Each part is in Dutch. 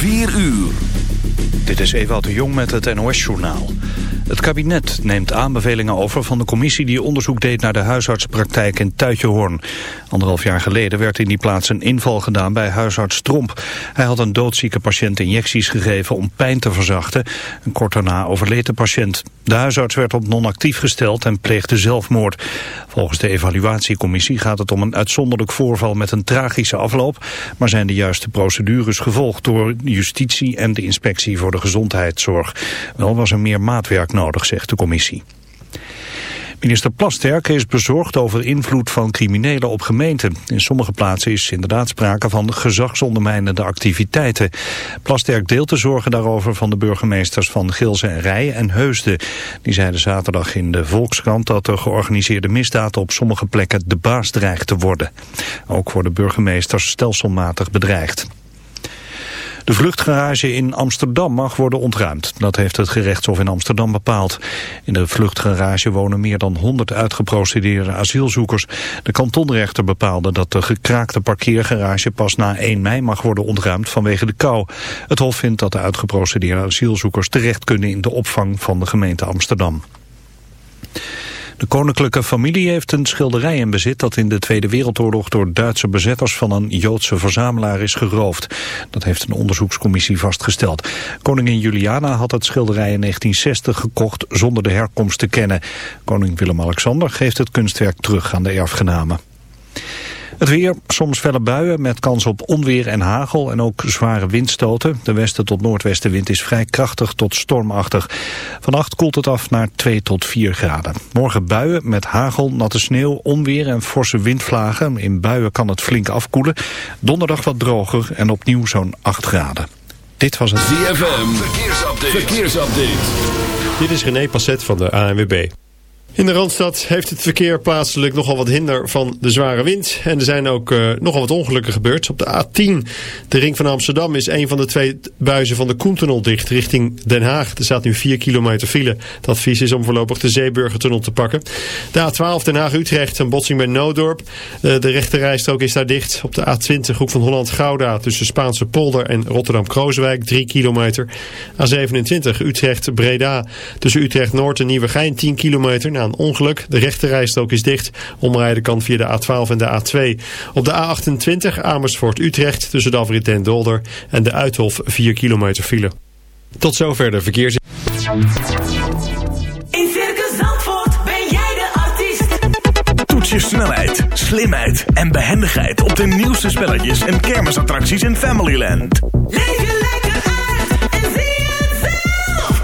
4 uur. Dit is Ewout de Jong met het NOS-journaal. Het kabinet neemt aanbevelingen over van de commissie die onderzoek deed naar de huisartspraktijk in Tuitjehoorn. Anderhalf jaar geleden werd in die plaats een inval gedaan bij huisarts Tromp. Hij had een doodzieke patiënt injecties gegeven om pijn te verzachten. En kort daarna overleed de patiënt. De huisarts werd op non-actief gesteld en pleegde zelfmoord. Volgens de evaluatiecommissie gaat het om een uitzonderlijk voorval met een tragische afloop. Maar zijn de juiste procedures gevolgd door justitie en de inspectie voor de gezondheidszorg. Wel was er meer maatwerk nodig zegt de commissie. Minister Plasterk is bezorgd over invloed van criminelen op gemeenten. In sommige plaatsen is inderdaad sprake van gezagsondermijnende activiteiten. Plasterk deelt de zorgen daarover van de burgemeesters van Gilze en Rij en Heusden. Die zeiden zaterdag in de Volkskrant dat de georganiseerde misdaad op sommige plekken de baas dreigt te worden. Ook worden burgemeesters stelselmatig bedreigd. De vluchtgarage in Amsterdam mag worden ontruimd. Dat heeft het gerechtshof in Amsterdam bepaald. In de vluchtgarage wonen meer dan 100 uitgeprocedeerde asielzoekers. De kantonrechter bepaalde dat de gekraakte parkeergarage pas na 1 mei mag worden ontruimd vanwege de kou. Het hof vindt dat de uitgeprocedeerde asielzoekers terecht kunnen in de opvang van de gemeente Amsterdam. De koninklijke familie heeft een schilderij in bezit dat in de Tweede Wereldoorlog door Duitse bezetters van een Joodse verzamelaar is geroofd. Dat heeft een onderzoekscommissie vastgesteld. Koningin Juliana had het schilderij in 1960 gekocht zonder de herkomst te kennen. Koning Willem-Alexander geeft het kunstwerk terug aan de erfgenamen. Het weer, soms felle buien met kans op onweer en hagel en ook zware windstoten. De westen tot noordwestenwind is vrij krachtig tot stormachtig. Vannacht koelt het af naar 2 tot 4 graden. Morgen buien met hagel, natte sneeuw, onweer en forse windvlagen. In buien kan het flink afkoelen. Donderdag wat droger en opnieuw zo'n 8 graden. Dit was het ZFM, verkeersupdate. verkeersupdate. Dit is René Passet van de ANWB. In de Randstad heeft het verkeer plaatselijk nogal wat hinder van de zware wind. En er zijn ook uh, nogal wat ongelukken gebeurd. Op de A10, de ring van Amsterdam, is een van de twee buizen van de Koentunnel dicht richting Den Haag. Er staat nu 4 kilometer file. Het advies is om voorlopig de Zeeburgertunnel te pakken. De A12 Den Haag-Utrecht, een botsing bij Noodorp. Uh, de rechterrijstrook is daar dicht. Op de A20 Hoek van Holland-Gouda tussen Spaanse polder en Rotterdam-Krooswijk 3 kilometer. A27 Utrecht-Breda tussen Utrecht-Noord en Nieuwegein 10 kilometer na een ongeluk. De rechterrijstrook is dicht. Omrijden kan via de A12 en de A2. Op de A28 Amersfoort-Utrecht tussen Davrit en Dolder en de Uithof 4 kilometer file. Tot zover de verkeers... In Circus Zandvoort ben jij de artiest. Toets je snelheid, slimheid en behendigheid op de nieuwste spelletjes en kermisattracties in Familyland. Leef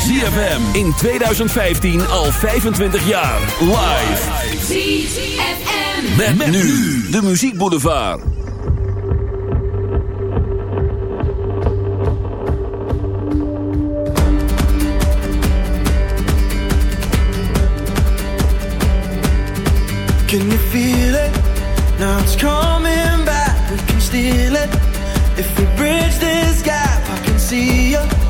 ZFM in 2015 al 25 jaar. Live. ZFM. Met, met nu de Muziek Boulevard. Can you feel it? Now it's coming back. We can steal it. If we bridge this gap, I can see you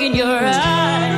in your eyes.